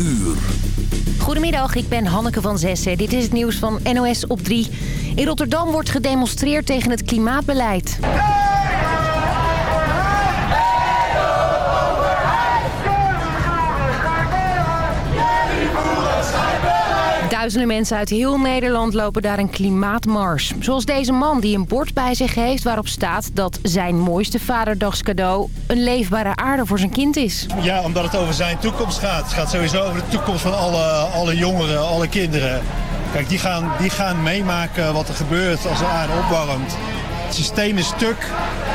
uur. Goedemiddag, ik ben Hanneke van Zessen. Dit is het nieuws van NOS op 3. In Rotterdam wordt gedemonstreerd tegen het klimaatbeleid. Duizenden mensen uit heel Nederland lopen daar een klimaatmars. Zoals deze man die een bord bij zich heeft waarop staat dat zijn mooiste vaderdagscadeau een leefbare aarde voor zijn kind is. Ja, omdat het over zijn toekomst gaat. Het gaat sowieso over de toekomst van alle, alle jongeren, alle kinderen. Kijk, die gaan, die gaan meemaken wat er gebeurt als de aarde opwarmt. Het systeem is stuk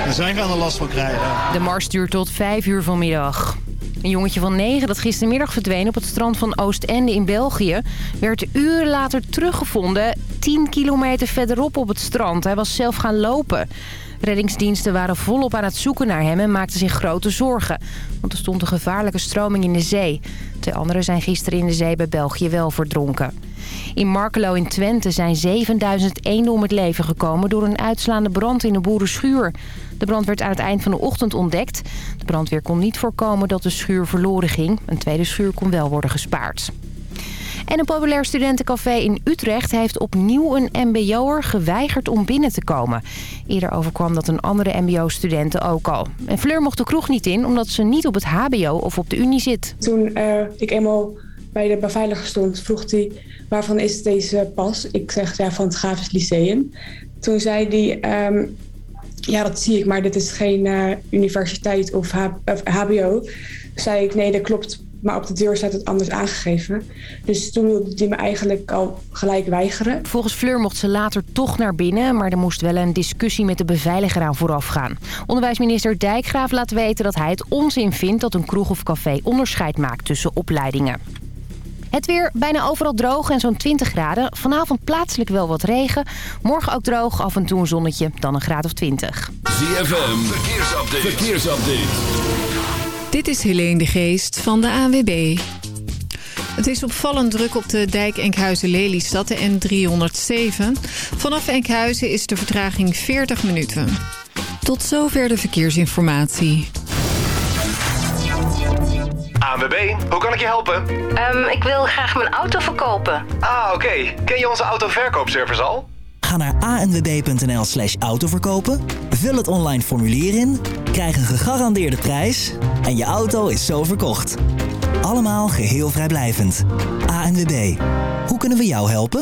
en zij gaan er last van krijgen. De mars duurt tot 5 uur vanmiddag. Een jongetje van 9 dat gistermiddag verdween op het strand van Oostende in België... werd uren later teruggevonden 10 kilometer verderop op het strand. Hij was zelf gaan lopen. Reddingsdiensten waren volop aan het zoeken naar hem en maakten zich grote zorgen. Want er stond een gevaarlijke stroming in de zee. Twee anderen zijn gisteren in de zee bij België wel verdronken. In Markelo in Twente zijn 7000 eenden om het leven gekomen... door een uitslaande brand in een boerenschuur. De brand werd aan het eind van de ochtend ontdekt. De brandweer kon niet voorkomen dat de schuur verloren ging. Een tweede schuur kon wel worden gespaard. En een populair studentencafé in Utrecht heeft opnieuw een mbo'er geweigerd om binnen te komen. Eerder overkwam dat een andere mbo-studenten ook al. En Fleur mocht de kroeg niet in omdat ze niet op het hbo of op de unie zit. Toen uh, ik eenmaal bij de beveiliger stond, vroeg hij waarvan is deze pas? Ik zeg ja, van het Grafisch Lyceum. Toen zei hij, um, ja dat zie ik, maar dit is geen uh, universiteit of, hbo. Zei ik, nee dat klopt, maar op de deur staat het anders aangegeven. Dus toen wilde hij me eigenlijk al gelijk weigeren. Volgens Fleur mocht ze later toch naar binnen... maar er moest wel een discussie met de beveiliger aan vooraf gaan. Onderwijsminister Dijkgraaf laat weten dat hij het onzin vindt... dat een kroeg of café onderscheid maakt tussen opleidingen. Het weer bijna overal droog en zo'n 20 graden. Vanavond plaatselijk wel wat regen. Morgen ook droog, af en toe een zonnetje, dan een graad of 20. ZFM, verkeersupdate. verkeersupdate. Dit is Helene de Geest van de ANWB. Het is opvallend druk op de dijk Enkhuizen-Lelystad, de N307. Vanaf Enkhuizen is de vertraging 40 minuten. Tot zover de verkeersinformatie. ANWB, hoe kan ik je helpen? Um, ik wil graag mijn auto verkopen. Ah, oké. Okay. Ken je onze autoverkoopservice al? Ga naar anwb.nl slash autoverkopen, vul het online formulier in, krijg een gegarandeerde prijs en je auto is zo verkocht. Allemaal geheel vrijblijvend. ANWB, hoe kunnen we jou helpen?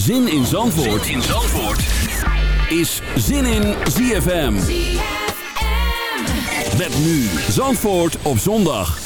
Zin in Zandvoort, zin in Zandvoort. is Zin in ZFM. Met nu Zandvoort op zondag.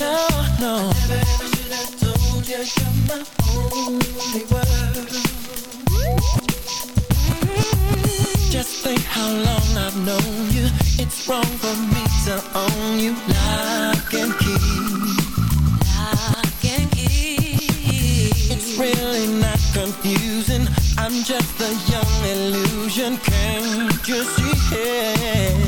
No. I never ever should have told you you're my only world. Just think how long I've known you. It's wrong for me to own you. Lock and key. Lock and key. It's really not confusing. I'm just a young illusion. Can't you see?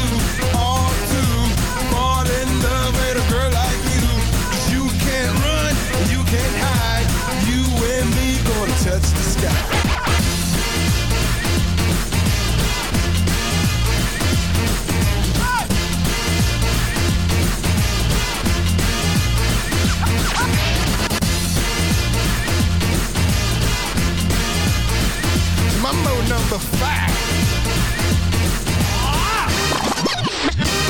touch the sky.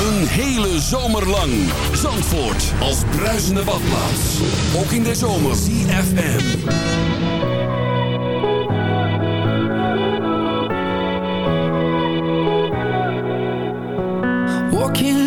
Een hele zomer lang. Zandvoort als bruisende badplaats. Ook in de zomer. CFM.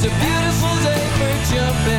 It's a beautiful day for jumping.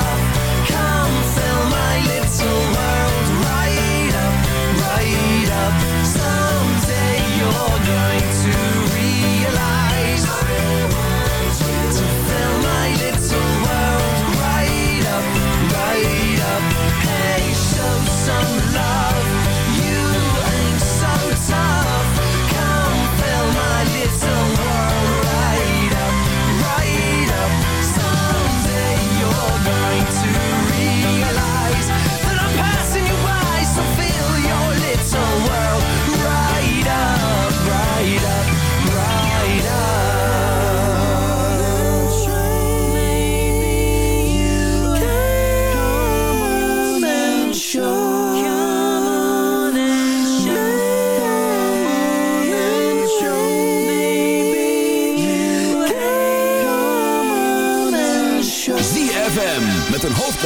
Tough.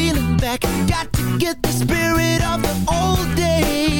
feeling back. Got to get the spirit of the old days.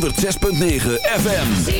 106.9 FM.